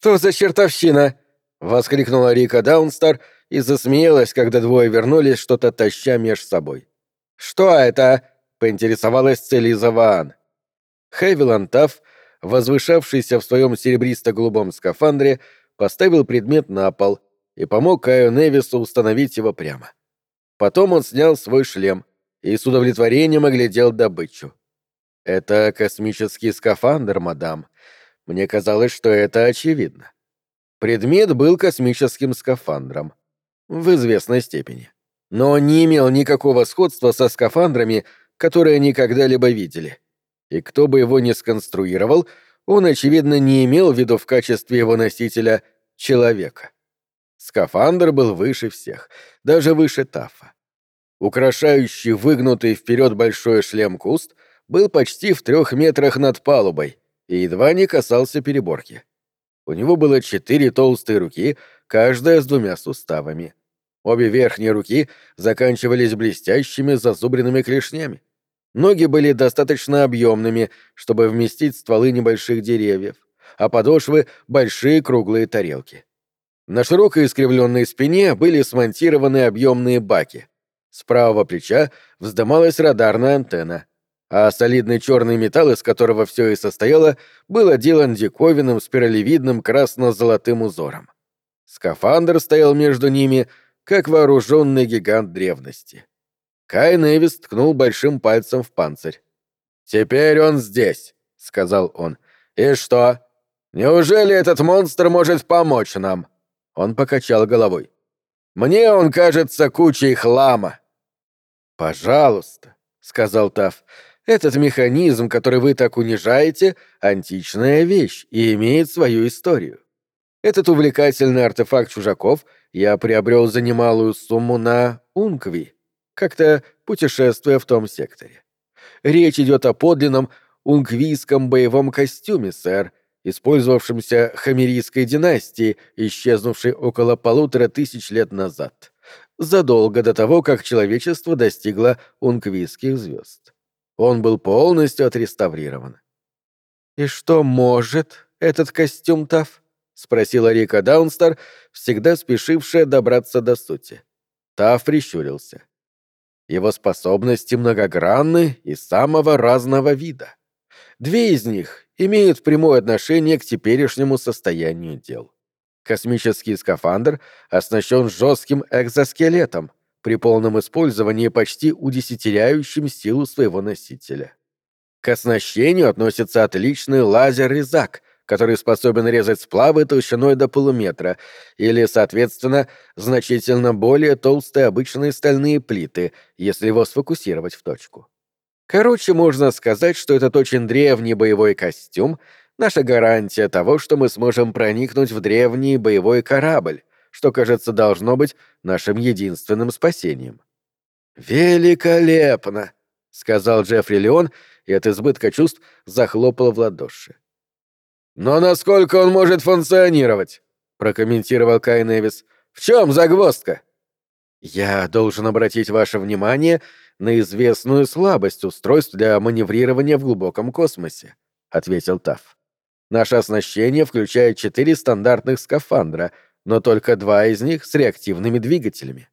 «Что за чертовщина?» — воскликнула Рика Даунстар и засмеялась, когда двое вернулись, что-то таща меж собой. «Что это?» — поинтересовалась Целиза Ваан. Хевилан Тафф, возвышавшийся в своем серебристо-голубом скафандре, поставил предмет на пол и помог Каю Невису установить его прямо. Потом он снял свой шлем и с удовлетворением оглядел добычу. «Это космический скафандр, мадам. Мне казалось, что это очевидно». Предмет был космическим скафандром. В известной степени. Но не имел никакого сходства со скафандрами, которые они когда-либо видели. И кто бы его ни сконструировал, он, очевидно, не имел в виду в качестве его носителя человека. Скафандр был выше всех, даже выше Тафа. Украшающий выгнутый вперед большой шлем-куст был почти в трех метрах над палубой и едва не касался переборки. У него было четыре толстые руки, каждая с двумя суставами. Обе верхние руки заканчивались блестящими зазубренными клешнями. Ноги были достаточно объемными, чтобы вместить стволы небольших деревьев, а подошвы — большие круглые тарелки. На широкой искривленной спине были смонтированы объемные баки. С правого плеча вздымалась радарная антенна, а солидный черный металл, из которого все и состояло, был отделан диковинным спиралевидным красно-золотым узором. Скафандр стоял между ними, как вооруженный гигант древности. Кай Невис ткнул большим пальцем в панцирь. «Теперь он здесь», — сказал он. «И что? Неужели этот монстр может помочь нам?» Он покачал головой. «Мне он кажется кучей хлама». «Пожалуйста», — сказал Таф, — «этот механизм, который вы так унижаете, — античная вещь и имеет свою историю. Этот увлекательный артефакт чужаков я приобрел за немалую сумму на Ункви, как-то путешествуя в том секторе. Речь идет о подлинном унквийском боевом костюме, сэр, использовавшемся хамерийской династией, исчезнувшей около полутора тысяч лет назад, задолго до того, как человечество достигло унквийских звезд. Он был полностью отреставрирован. «И что может этот костюм Таф?» — спросила Рика Даунстар, всегда спешившая добраться до сути. Таф прищурился. Его способности многогранны и самого разного вида. Две из них имеют прямое отношение к теперешнему состоянию дел. Космический скафандр оснащен жестким экзоскелетом, при полном использовании почти удесятеряющим силу своего носителя. К оснащению относится отличный лазер-резак, который способен резать сплавы толщиной до полуметра, или, соответственно, значительно более толстые обычные стальные плиты, если его сфокусировать в точку. Короче, можно сказать, что этот очень древний боевой костюм — наша гарантия того, что мы сможем проникнуть в древний боевой корабль, что, кажется, должно быть нашим единственным спасением. «Великолепно!» — сказал Джеффри Леон и от избытка чувств захлопал в ладоши. «Но насколько он может функционировать?» — прокомментировал Кай Невис. «В чем загвоздка?» «Я должен обратить ваше внимание на известную слабость устройств для маневрирования в глубоком космосе», — ответил Тафф. «Наше оснащение включает четыре стандартных скафандра, но только два из них с реактивными двигателями.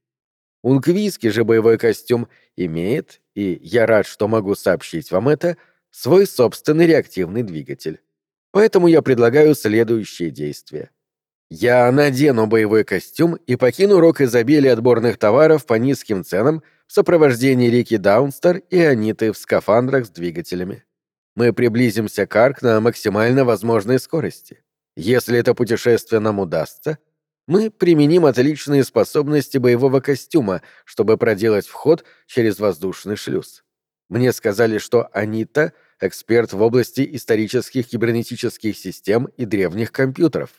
Унквийский же боевой костюм имеет, и я рад, что могу сообщить вам это, свой собственный реактивный двигатель. Поэтому я предлагаю следующие действия. Я надену боевой костюм и покину рок изобилия отборных товаров по низким ценам в сопровождении Рики Даунстер и Аниты в скафандрах с двигателями. Мы приблизимся к Арк на максимально возможной скорости. Если это путешествие нам удастся, мы применим отличные способности боевого костюма, чтобы проделать вход через воздушный шлюз. Мне сказали, что Анита — эксперт в области исторических кибернетических систем и древних компьютеров.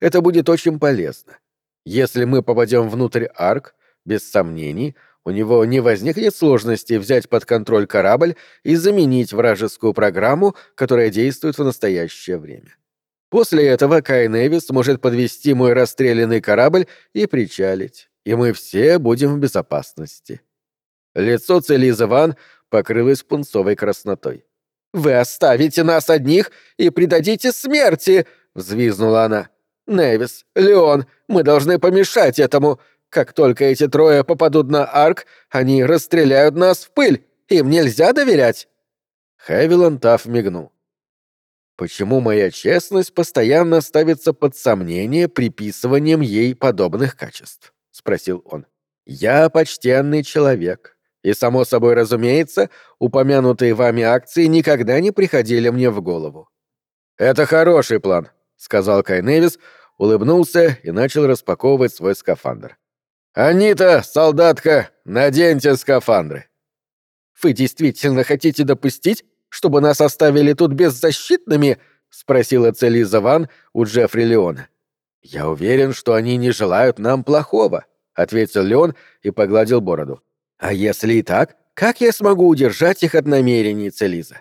Это будет очень полезно. Если мы попадем внутрь арк, без сомнений, у него не возникнет сложности взять под контроль корабль и заменить вражескую программу, которая действует в настоящее время. После этого Кай Невис может подвести мой расстрелянный корабль и причалить, и мы все будем в безопасности. Лицо Целиза Ван покрылось пунцовой краснотой. «Вы оставите нас одних и предадите смерти!» — взвизнула она. Невис, Леон, мы должны помешать этому. Как только эти трое попадут на арк, они расстреляют нас в пыль. Им нельзя доверять. Хевилан Тафф мигнул. Почему моя честность постоянно ставится под сомнение приписыванием ей подобных качеств? спросил он. Я почтенный человек, и само собой разумеется, упомянутые вами акции никогда не приходили мне в голову. Это хороший план, сказал Кай Невис, улыбнулся и начал распаковывать свой скафандр. «Анита, солдатка, наденьте скафандры!» «Вы действительно хотите допустить, чтобы нас оставили тут беззащитными?» — спросила Целиза Ван у Джеффри Леона. «Я уверен, что они не желают нам плохого», — ответил Леон и погладил бороду. «А если и так, как я смогу удержать их от намерений, Целиза?»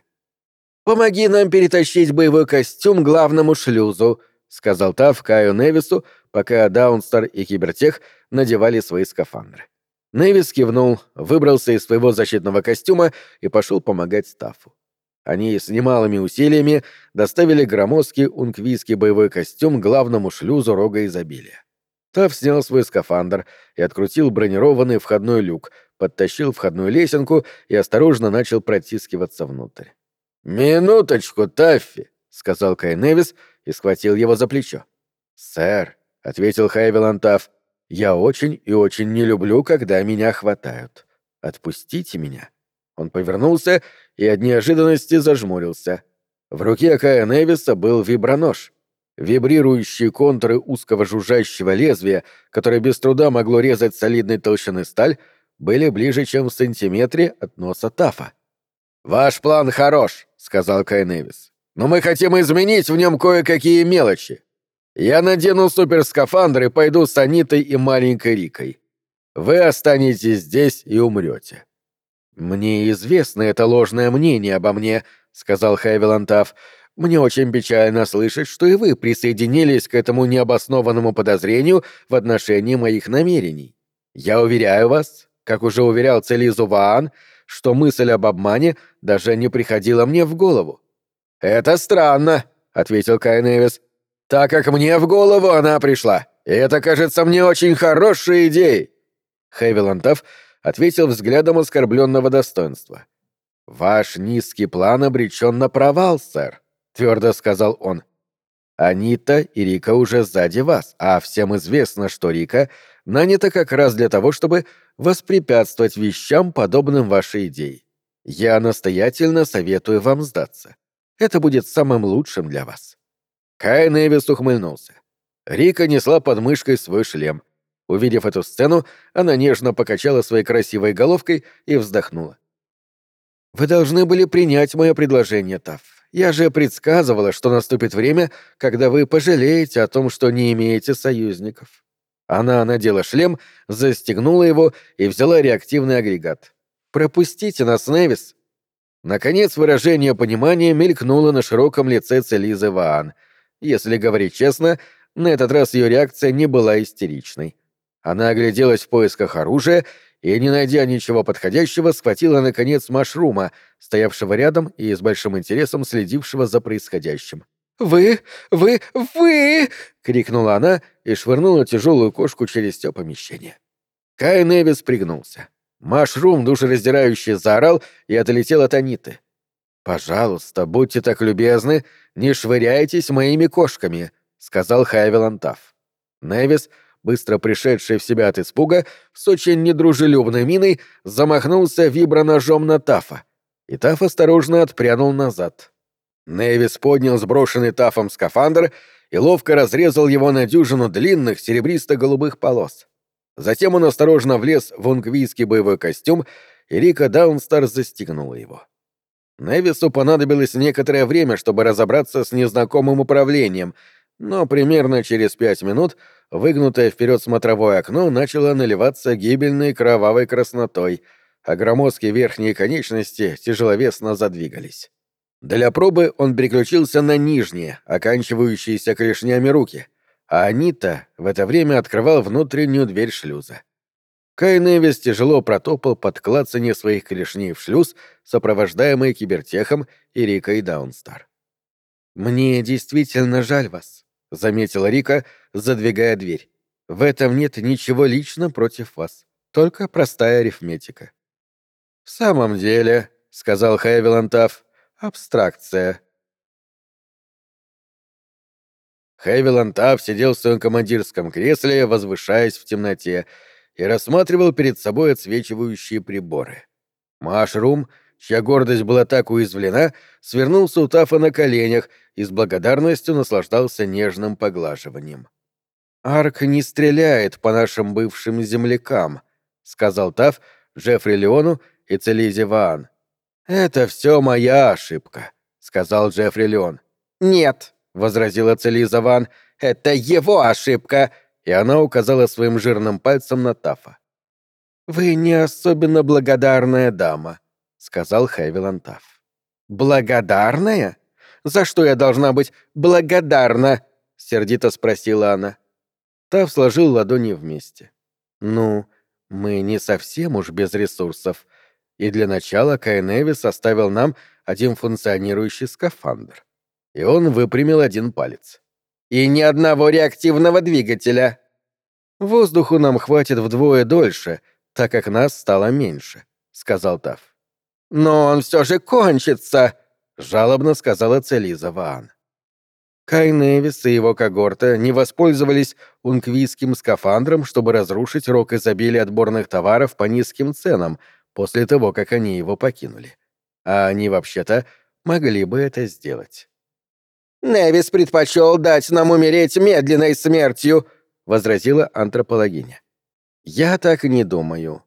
«Помоги нам перетащить боевой костюм главному шлюзу», — сказал Тав Каю Невису, пока Даунстар и Кибертех надевали свои скафандры. Невис кивнул, выбрался из своего защитного костюма и пошел помогать Стафу. Они с немалыми усилиями доставили громоздкий унквийский боевой костюм главному шлюзу рога изобилия. Тав снял свой скафандр и открутил бронированный входной люк, подтащил входную лесенку и осторожно начал протискиваться внутрь. «Минуточку, Таффи!» — сказал Кай Невис — и схватил его за плечо. «Сэр», — ответил Хайвел — «я очень и очень не люблю, когда меня хватают. Отпустите меня». Он повернулся и от неожиданности зажмурился. В руке Кая Невиса был вибронож. Вибрирующие контуры узкого жужжащего лезвия, которое без труда могло резать солидной толщины сталь, были ближе, чем в сантиметре от носа Тафа. «Ваш план хорош», — сказал Кай Невис но мы хотим изменить в нем кое-какие мелочи. Я надену суперскафандр и пойду с Анитой и маленькой Рикой. Вы останетесь здесь и умрете. Мне известно это ложное мнение обо мне, сказал Хайвелантав. Мне очень печально слышать, что и вы присоединились к этому необоснованному подозрению в отношении моих намерений. Я уверяю вас, как уже уверял Целизу Ваан, что мысль об обмане даже не приходила мне в голову. «Это странно», — ответил Кай Невис, «так как мне в голову она пришла, и это кажется мне очень хорошей идеей». Хевилантов ответил взглядом оскорбленного достоинства. «Ваш низкий план обречен на провал, сэр», — твердо сказал он. «Анита и Рика уже сзади вас, а всем известно, что Рика нанята как раз для того, чтобы воспрепятствовать вещам, подобным вашей идее. Я настоятельно советую вам сдаться. Это будет самым лучшим для вас». Кай Невис ухмыльнулся. Рика несла под мышкой свой шлем. Увидев эту сцену, она нежно покачала своей красивой головкой и вздохнула. «Вы должны были принять мое предложение, Тафф. Я же предсказывала, что наступит время, когда вы пожалеете о том, что не имеете союзников». Она надела шлем, застегнула его и взяла реактивный агрегат. «Пропустите нас, Невис. Наконец выражение понимания мелькнуло на широком лице Целизы Ваан. Если говорить честно, на этот раз ее реакция не была истеричной. Она огляделась в поисках оружия и, не найдя ничего подходящего, схватила, наконец, машрума, стоявшего рядом и с большим интересом следившего за происходящим. «Вы! Вы! Вы!» — крикнула она и швырнула тяжелую кошку через все помещение. Кай Невис пригнулся. Машрум душераздирающе заорал и отлетел от Аниты. «Пожалуйста, будьте так любезны, не швыряйтесь моими кошками», — сказал Хайвелан Тафф. Невис, быстро пришедший в себя от испуга, с очень недружелюбной миной замахнулся виброножом на Тафа, и Таф осторожно отпрянул назад. Невис поднял сброшенный Тафом скафандр и ловко разрезал его на дюжину длинных серебристо-голубых полос. Затем он осторожно влез в унгвийский боевой костюм, и Рика Даунстар застегнула его. Невису понадобилось некоторое время, чтобы разобраться с незнакомым управлением, но примерно через пять минут выгнутое вперед смотровое окно начало наливаться гибельной кровавой краснотой, а громоздкие верхние конечности тяжеловесно задвигались. Для пробы он переключился на нижние, оканчивающиеся клешнями руки — а Анита в это время открывал внутреннюю дверь шлюза. Кай Невис тяжело протопал под клацанье своих клешней в шлюз, сопровождаемый кибертехом и Рикой Даунстар. «Мне действительно жаль вас», — заметила Рика, задвигая дверь. В этом нет ничего лично против вас, только простая арифметика. В самом деле, сказал Хэвилантав, абстракция. Хэвилантав сидел в своем командирском кресле, возвышаясь в темноте, и рассматривал перед собой отсвечивающие приборы. Машрум, чья гордость была так уязвлена, свернулся у Тафа на коленях и с благодарностью наслаждался нежным поглаживанием. «Арк не стреляет по нашим бывшим землякам», — сказал Таф Джеффри Леону и Целизе Ваан. «Это все моя ошибка», — сказал Джеффри Леон. «Нет», — возразила Целиза Ван, — «это его ошибка», и она указала своим жирным пальцем на Тафа. «Вы не особенно благодарная дама», — сказал Хэвилан Таф. «Благодарная? За что я должна быть благодарна?» — сердито спросила она. Тав сложил ладони вместе. «Ну, мы не совсем уж без ресурсов. И для начала Кайневи составил нам один функционирующий скафандр. И он выпрямил один палец. И ни одного реактивного двигателя. Воздуху нам хватит вдвое дольше, так как нас стало меньше, сказал Тав. Но он все же кончится, жалобно сказала Целиза Ваан. Кай Невис и его когорта не воспользовались унквийским скафандром, чтобы разрушить рок изобилия отборных товаров по низким ценам после того, как они его покинули. А они, вообще-то, могли бы это сделать. «Невис предпочел дать нам умереть медленной смертью», — возразила антропологиня. «Я так не думаю.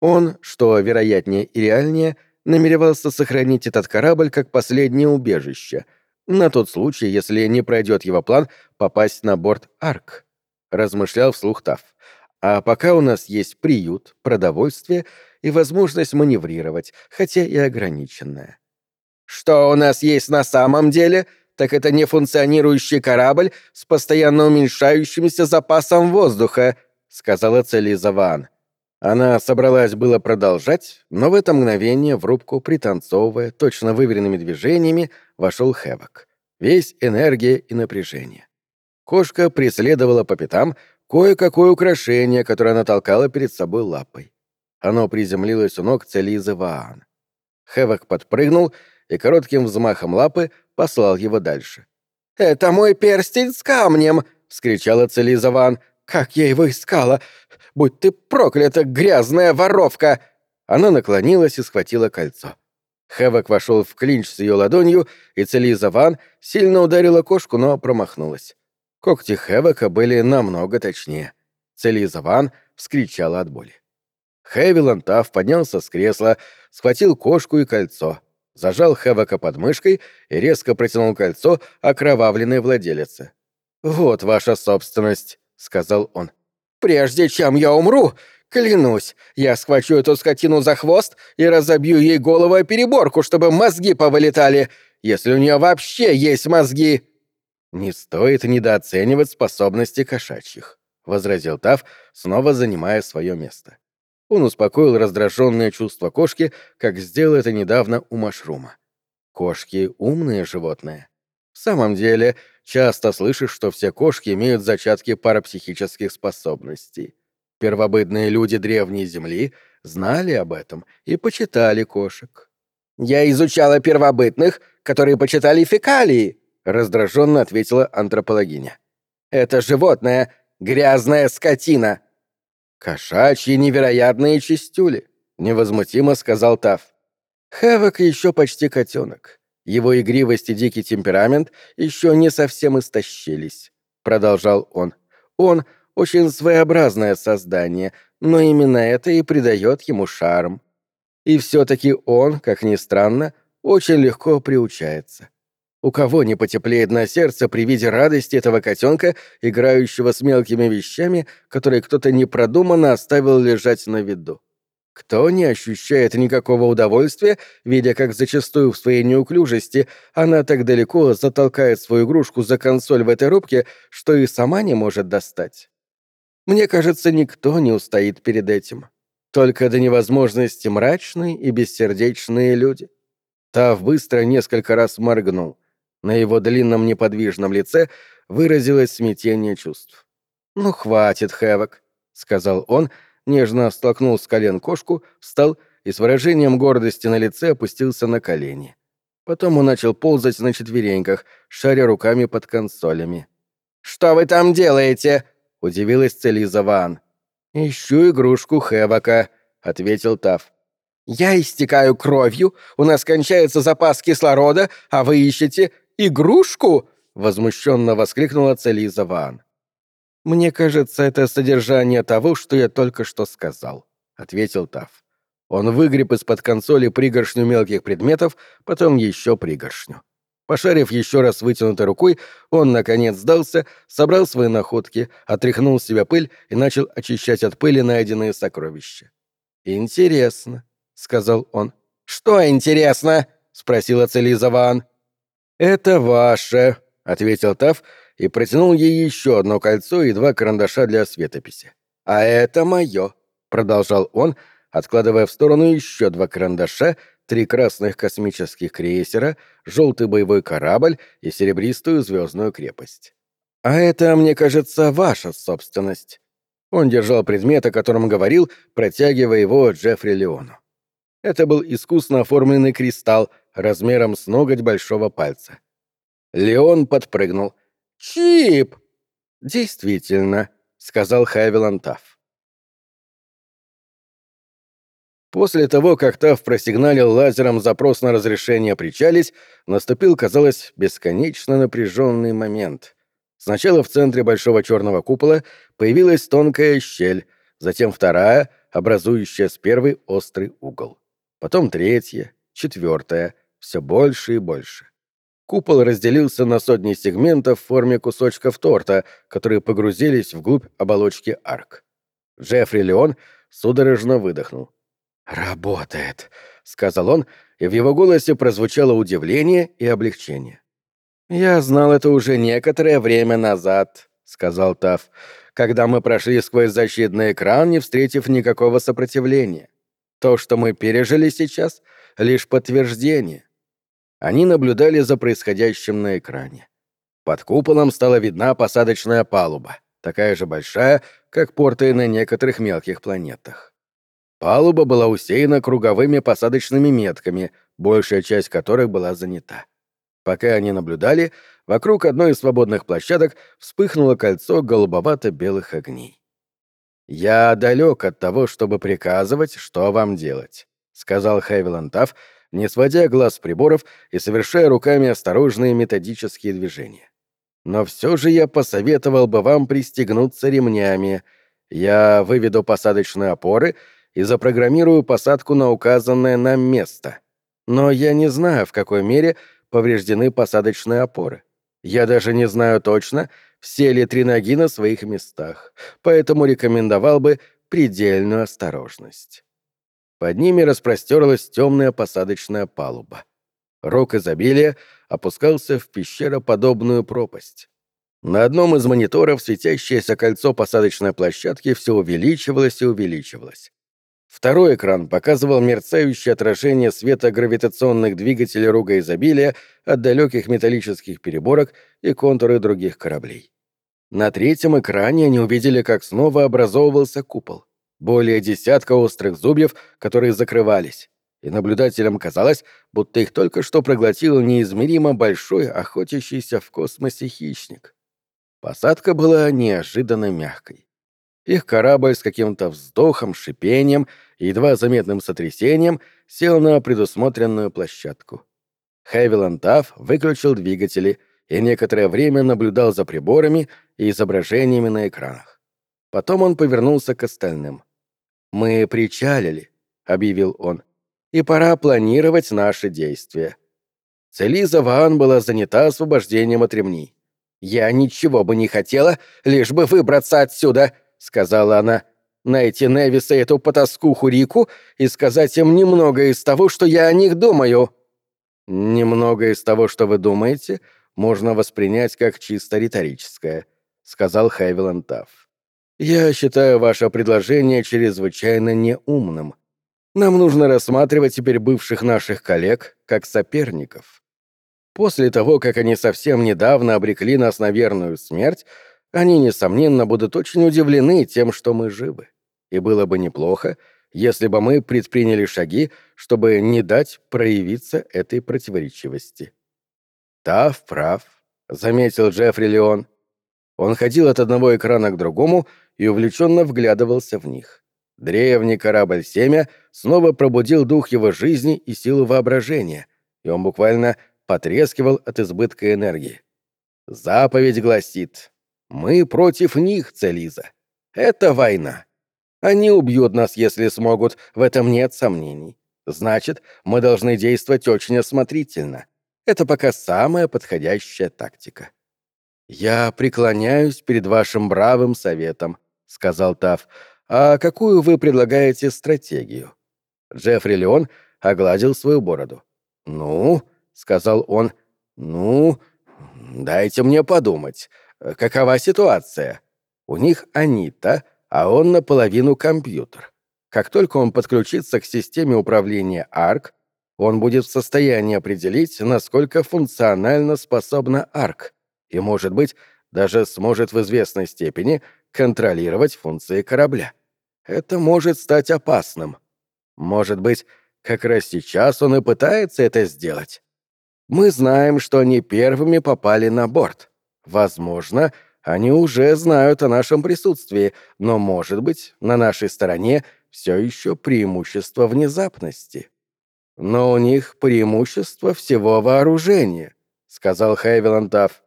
Он, что вероятнее и реальнее, намеревался сохранить этот корабль как последнее убежище — на тот случай, если не пройдет его план попасть на борт Арк. Размышлял вслух Тав. А пока у нас есть приют, продовольствие и возможность маневрировать, хотя и ограниченная. Что у нас есть на самом деле, так это нефункционирующий корабль с постоянно уменьшающимся запасом воздуха, сказала Целиза Ван. Она собралась было продолжать, но в это мгновение в рубку, пританцовывая, точно выверенными движениями, вошел Хэвок. Весь энергия и напряжение. Кошка преследовала по пятам кое-какое украшение, которое она толкала перед собой лапой. Оно приземлилось у ног Целизы Ваан. Хэвок подпрыгнул и коротким взмахом лапы послал его дальше. «Это мой перстень с камнем!» — вскричала Целиза Ваан. «Как я его искала! Будь ты проклята, грязная воровка!» Она наклонилась и схватила кольцо. Хэвок вошел в клинч с ее ладонью, и Целиза Ван сильно ударила кошку, но промахнулась. Когти Хэвока были намного точнее. Целиза Ван вскричала от боли. Хэви Лантав поднялся с кресла, схватил кошку и кольцо, зажал Хэвока под мышкой и резко протянул кольцо окровавленной владелице. «Вот ваша собственность», — сказал он. Прежде чем я умру, клянусь, я схвачу эту скотину за хвост и разобью ей голову о переборку, чтобы мозги повылетали, если у нее вообще есть мозги. Не стоит недооценивать способности кошачьих, возразил Тав, снова занимая свое место. Он успокоил раздраженное чувство кошки, как сделал это недавно у Машрума. Кошки — умные животные. В самом деле, часто слышишь, что все кошки имеют зачатки парапсихических способностей. Первобытные люди древней Земли знали об этом и почитали кошек. «Я изучала первобытных, которые почитали фекалии», — раздраженно ответила антропологиня. «Это животное — грязная скотина». «Кошачьи невероятные чистюли», — невозмутимо сказал Тав. Хэвок еще почти котенок. Его игривость и дикий темперамент еще не совсем истощились, продолжал он. Он очень своеобразное создание, но именно это и придает ему шарм. И все-таки он, как ни странно, очень легко приучается. У кого не потеплеет на сердце при виде радости этого котенка, играющего с мелкими вещами, которые кто-то непродуманно оставил лежать на виду? Кто не ощущает никакого удовольствия, видя, как зачастую в своей неуклюжести она так далеко затолкает свою игрушку за консоль в этой рубке, что и сама не может достать? Мне кажется, никто не устоит перед этим. Только до невозможности мрачные и бессердечные люди. Тав быстро несколько раз моргнул. На его длинном неподвижном лице выразилось смятение чувств. «Ну, хватит, Хэвок», — сказал он, нежно столкнул с колен кошку, встал и с выражением гордости на лице опустился на колени. Потом он начал ползать на четвереньках, шаря руками под консолями. «Что вы там делаете?» — удивилась Целиза Ван. «Ищу игрушку Хэвока», — ответил Тав. «Я истекаю кровью, у нас кончается запас кислорода, а вы ищете игрушку?» — возмущенно воскликнула Целиза Ван. «Мне кажется, это содержание того, что я только что сказал», — ответил Тав. Он выгреб из-под консоли пригоршню мелких предметов, потом еще пригоршню. Пошарив еще раз вытянутой рукой, он, наконец, сдался, собрал свои находки, отряхнул с себя пыль и начал очищать от пыли найденные сокровища. «Интересно», — сказал он. «Что интересно?» — спросила Целиза Ван. «Это ваше», — ответил Тав и протянул ей еще одно кольцо и два карандаша для светописи. «А это мое», — продолжал он, откладывая в сторону еще два карандаша — три красных космических крейсера, желтый боевой корабль и серебристую звездную крепость. А это, мне кажется, ваша собственность. Он держал предмет, о котором говорил, протягивая его Джеффри Леону. Это был искусно оформленный кристалл размером с ноготь большого пальца. Леон подпрыгнул. «Чип!» «Действительно», — сказал Хайвилан Тафф. После того, как Тав просигналил лазером запрос на разрешение причалить, наступил, казалось, бесконечно напряженный момент. Сначала в центре большого черного купола появилась тонкая щель, затем вторая, образующая с первой острый угол. Потом третья, четвертая, все больше и больше. Купол разделился на сотни сегментов в форме кусочков торта, которые погрузились вглубь оболочки арк. Джеффри Леон судорожно выдохнул. «Работает», — сказал он, и в его голосе прозвучало удивление и облегчение. «Я знал это уже некоторое время назад», — сказал Таф, «когда мы прошли сквозь защитный экран, не встретив никакого сопротивления. То, что мы пережили сейчас, — лишь подтверждение». Они наблюдали за происходящим на экране. Под куполом стала видна посадочная палуба, такая же большая, как порты на некоторых мелких планетах. Палуба была усеяна круговыми посадочными метками, большая часть которых была занята. Пока они наблюдали, вокруг одной из свободных площадок вспыхнуло кольцо голубовато-белых огней. «Я далек от того, чтобы приказывать, что вам делать», — сказал Хэвилан не сводя глаз с приборов и совершая руками осторожные методические движения. «Но все же я посоветовал бы вам пристегнуться ремнями. Я выведу посадочные опоры — и запрограммирую посадку на указанное нам место. Но я не знаю, в какой мере повреждены посадочные опоры. Я даже не знаю точно, все ли три ноги на своих местах, поэтому рекомендовал бы предельную осторожность. Под ними распростерлась темная посадочная палуба. Рок изобилия опускался в пещероподобную пропасть. На одном из мониторов светящееся кольцо посадочной площадки все увеличивалось и увеличивалось. Второй экран показывал мерцающее отражение света гравитационных двигателей руга изобилия от далеких металлических переборок и контуры других кораблей. На третьем экране они увидели, как снова образовывался купол. Более десятка острых зубьев, которые закрывались. И наблюдателям казалось, будто их только что проглотил неизмеримо большой, охотящийся в космосе хищник. Посадка была неожиданно мягкой. Их корабль с каким-то вздохом, шипением и едва заметным сотрясением сел на предусмотренную площадку. Хэвиланд Тафф выключил двигатели и некоторое время наблюдал за приборами и изображениями на экранах. Потом он повернулся к остальным. «Мы причалили», — объявил он, — «и пора планировать наши действия». Целиза Ваан была занята освобождением от ремней. «Я ничего бы не хотела, лишь бы выбраться отсюда», — сказала она, — «найти Невиса и эту потаскуху Рику и сказать им немного из того, что я о них думаю». «Немного из того, что вы думаете, можно воспринять как чисто риторическое», — сказал Хайвилан Тафф. «Я считаю ваше предложение чрезвычайно неумным. Нам нужно рассматривать теперь бывших наших коллег как соперников». После того, как они совсем недавно обрекли нас на верную смерть, они, несомненно, будут очень удивлены тем, что мы живы. И было бы неплохо, если бы мы предприняли шаги, чтобы не дать проявиться этой противоречивости. «Тав прав», — заметил Джеффри Леон. Он ходил от одного экрана к другому и увлеченно вглядывался в них. Древний корабль «Семя» снова пробудил дух его жизни и силу воображения, и он буквально потрескивал от избытка энергии. Заповедь гласит «Мы против них, Целиза. Это война. Они убьют нас, если смогут, в этом нет сомнений. Значит, мы должны действовать очень осмотрительно. Это пока самая подходящая тактика». «Я преклоняюсь перед вашим бравым советом», — сказал Тав. «А какую вы предлагаете стратегию?» Джеффри Леон огладил свою бороду. «Ну», — сказал он, — «ну, дайте мне подумать. Какова ситуация? У них Анита, а он наполовину компьютер. Как только он подключится к системе управления ARC, он будет в состоянии определить, насколько функционально способна ARC, и, может быть, даже сможет в известной степени контролировать функции корабля. Это может стать опасным. Может быть, как раз сейчас он и пытается это сделать. Мы знаем, что они первыми попали на борт. Возможно, они уже знают о нашем присутствии, но, может быть, на нашей стороне все еще преимущество внезапности. Но у них преимущество всего вооружения, сказал Хейвиланд Тафф.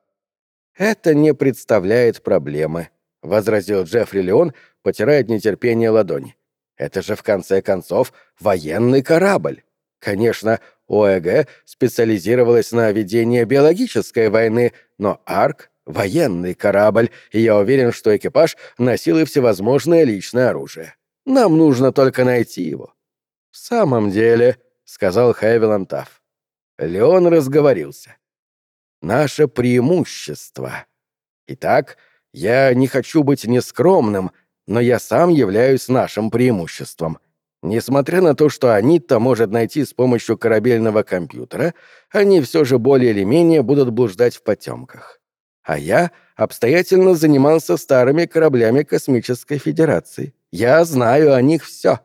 Это не представляет проблемы, возразил Джеффри Леон, потирая от нетерпения ладони. Это же, в конце концов, военный корабль. Конечно, ОЭГ специализировалась на ведении биологической войны, но Арк — военный корабль, и я уверен, что экипаж носил и всевозможное личное оружие. Нам нужно только найти его. «В самом деле», — сказал Хайвелан Тафф. Леон разговорился. «Наше преимущество. Итак, я не хочу быть нескромным, но я сам являюсь нашим преимуществом. Несмотря на то, что Анита может найти с помощью корабельного компьютера, они все же более или менее будут блуждать в потемках. А я обстоятельно занимался старыми кораблями Космической Федерации. Я знаю о них все.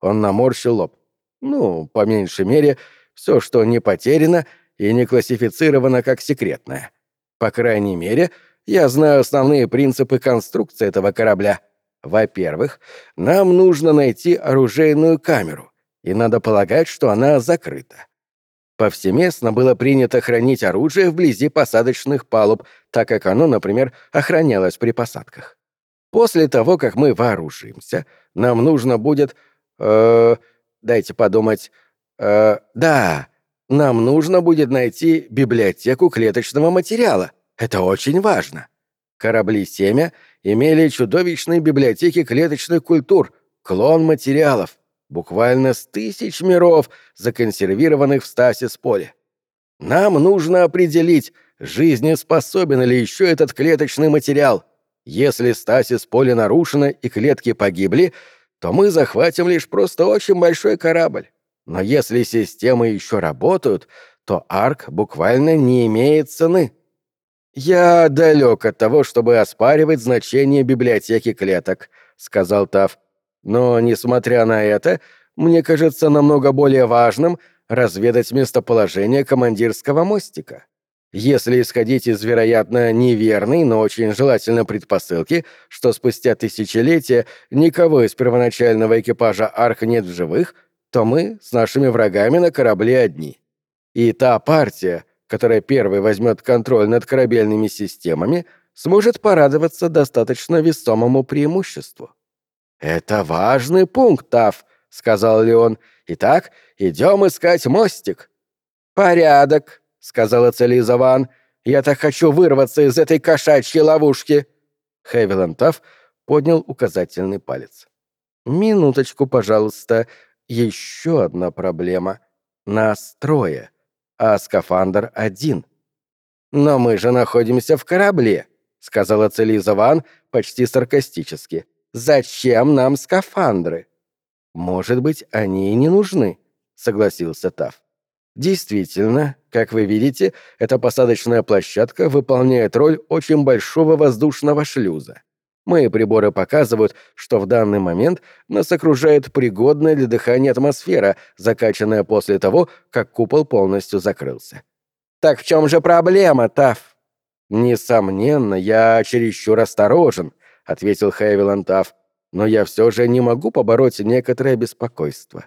Он наморщил лоб. Ну, по меньшей мере, все, что не потеряно и не классифицировано как секретное. По крайней мере, я знаю основные принципы конструкции этого корабля — во-первых, нам нужно найти оружейную камеру, и надо полагать, что она закрыта. Повсеместно было принято хранить оружие вблизи посадочных палуб, так как оно, например, охранялось при посадках. После того, как мы вооружимся, нам нужно будет... Э, дайте подумать... Э, да, нам нужно будет найти библиотеку клеточного материала. Это очень важно. Корабли «Семя» имели чудовищные библиотеки клеточных культур, клон материалов, буквально с тысяч миров, законсервированных в стасис поле. Нам нужно определить, жизнеспособен ли еще этот клеточный материал. Если стасис поле нарушено и клетки погибли, то мы захватим лишь просто очень большой корабль. Но если системы еще работают, то арк буквально не имеет цены. «Я далек от того, чтобы оспаривать значение библиотеки клеток», — сказал Тав. «Но, несмотря на это, мне кажется намного более важным разведать местоположение командирского мостика. Если исходить из, вероятно, неверной, но очень желательно предпосылки, что спустя тысячелетия никого из первоначального экипажа Арх нет в живых, то мы с нашими врагами на корабле одни. И та партия, которая первой возьмет контроль над корабельными системами, сможет порадоваться достаточно весомому преимуществу. «Это важный пункт, Тав», — сказал Леон. «Итак, идем искать мостик». «Порядок», — сказала Целиза Ван. «Я так хочу вырваться из этой кошачьей ловушки». Хевилан Тав поднял указательный палец. «Минуточку, пожалуйста. Еще одна проблема. Нас трое а скафандр один. «Но мы же находимся в корабле», — сказала Целиза Ван почти саркастически. «Зачем нам скафандры?» «Может быть, они и не нужны», — согласился Тав. Действительно, как вы видите, эта посадочная площадка выполняет роль очень большого воздушного шлюза. Мои приборы показывают, что в данный момент нас окружает пригодная для дыхания атмосфера, закачанная после того, как купол полностью закрылся. Так в чем же проблема, Таф? Несомненно, я чересчур осторожен, ответил Хэвилан Таф, но я все же не могу побороть некоторое беспокойство.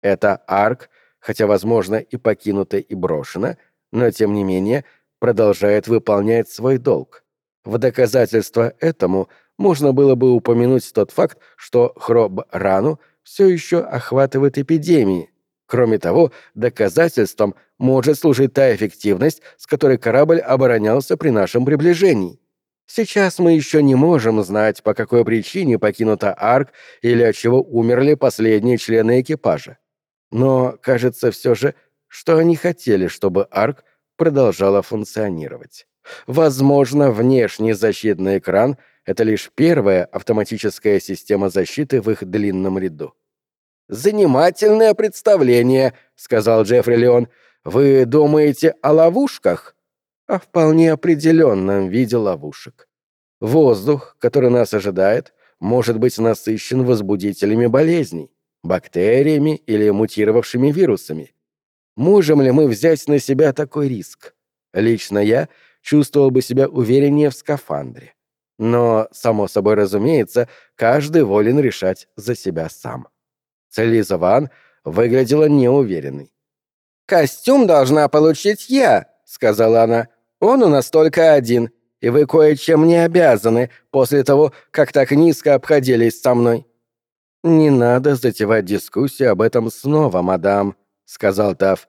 Это арк, хотя, возможно, и покинута и брошена, но, тем не менее, продолжает выполнять свой долг. В доказательство этому можно было бы упомянуть тот факт, что Хроб-Рану все еще охватывает эпидемии. Кроме того, доказательством может служить та эффективность, с которой корабль оборонялся при нашем приближении. Сейчас мы еще не можем знать, по какой причине покинута Арк или от чего умерли последние члены экипажа. Но кажется все же, что они хотели, чтобы Арк продолжала функционировать. Возможно, внешний защитный экран — это лишь первая автоматическая система защиты в их длинном ряду. «Занимательное представление», — сказал Джеффри Леон. «Вы думаете о ловушках?» «О вполне определенном виде ловушек. Воздух, который нас ожидает, может быть насыщен возбудителями болезней, бактериями или мутировавшими вирусами. Можем ли мы взять на себя такой риск? Лично я чувствовал бы себя увереннее в скафандре. Но, само собой разумеется, каждый волен решать за себя сам. Целиза Ван выглядела неуверенной. «Костюм должна получить я», — сказала она. «Он у нас только один, и вы кое-чем не обязаны после того, как так низко обходились со мной». «Не надо затевать дискуссию об этом снова, мадам», — сказал Тав.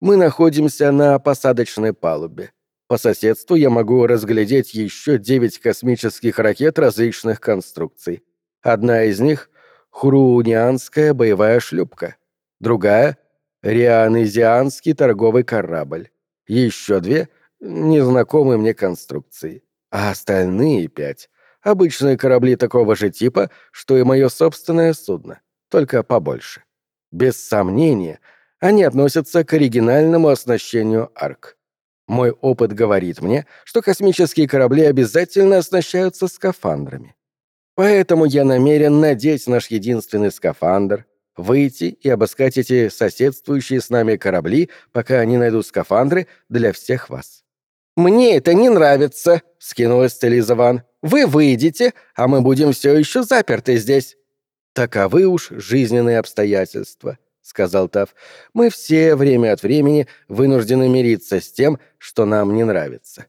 «Мы находимся на посадочной палубе. По соседству я могу разглядеть еще девять космических ракет различных конструкций. Одна из них — Хурунианская боевая шлюпка. Другая — Рианезианский торговый корабль. Еще две — незнакомые мне конструкции. А остальные пять — обычные корабли такого же типа, что и мое собственное судно, только побольше. Без сомнения, они относятся к оригинальному оснащению арк. Мой опыт говорит мне, что космические корабли обязательно оснащаются скафандрами. Поэтому я намерен надеть наш единственный скафандр, выйти и обыскать эти соседствующие с нами корабли, пока они найдут скафандры для всех вас. «Мне это не нравится», — скинулась Телиза Ван. «Вы выйдете, а мы будем все еще заперты здесь». Таковы уж жизненные обстоятельства. — сказал Тав, — «мы все время от времени вынуждены мириться с тем, что нам не нравится.